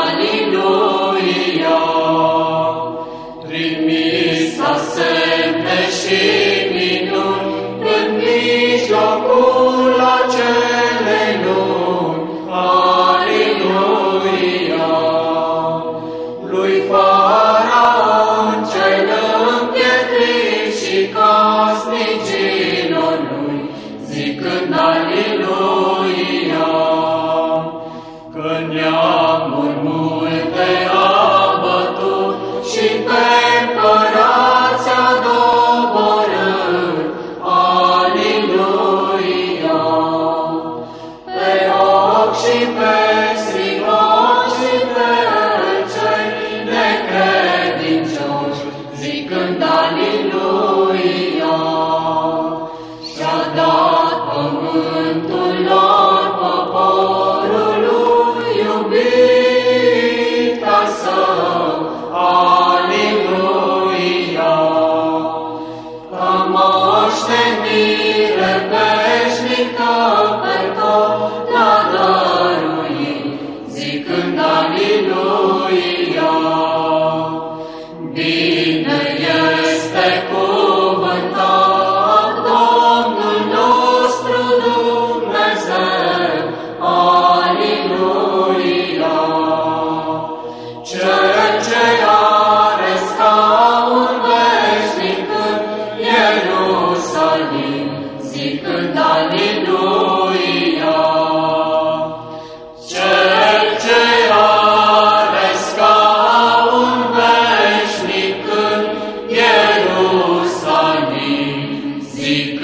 Hallelujah. Veșnică Sieg